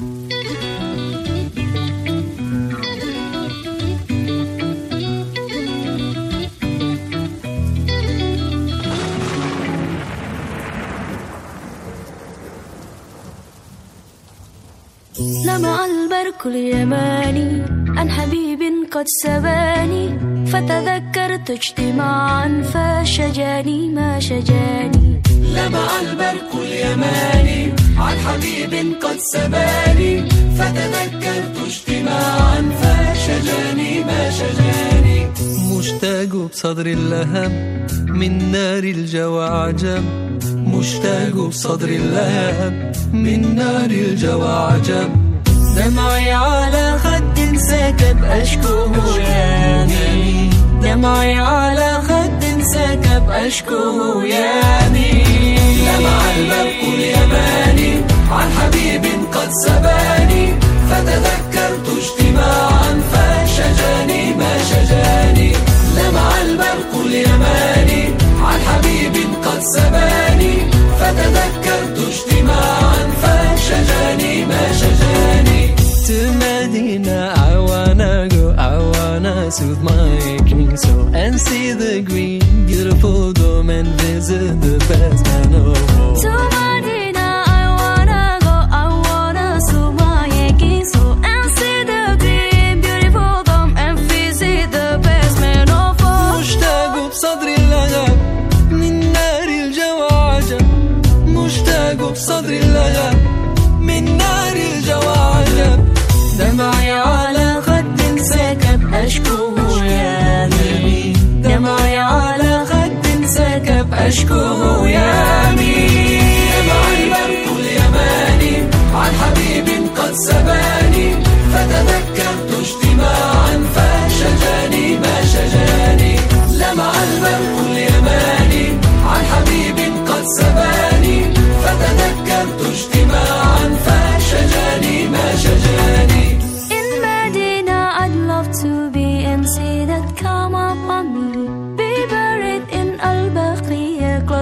لمع البرق اليماني عن حبيب قد سباني فتذكرت اجتماعا فشجاني ما شجاني. لمع البرق اليماني عن حبيب قد سباني فتذكرت اجتماعا فشجاني ما شجاني. مشتاق بصدر اللهب من نار الجوى عجب مشتاق بصدر اللهب من نار الجوى عجب دمعي على خد سكب أشكوه ياني دمعي على خد سكب أشكوه ياني لمع البرق اليماني. قد سباني فتذكرت اجتماعا فشجاني ما شجاني لمع البرق اليماني عن حبيب قد سباني فتذكرت اجتماعا فشجاني ما شجاني To Medina, I wanna go, I wanna soothe my aching soul and see the green, beautiful dome and visit the best man of all. من نار الجوى دمعي على خد سكب أشكوه يامي دمعي على خد سكب أشكوه يامي دمع البرق اليماني عن حبيب قد سباني. فتذكرت اجتماعا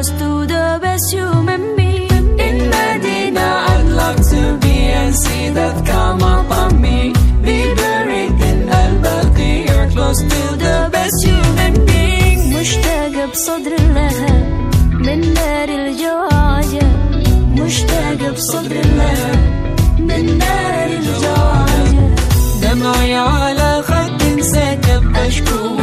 close to the best human being. In Medina, I'd love to be and see that come upon me. Be buried in Al Baqiyah, close to the best human being. مشتاق بصدر اللهب من نار الجواجة مشتاق بصدر اللهب من نار الجواجة دمعي على خد سكب أشكو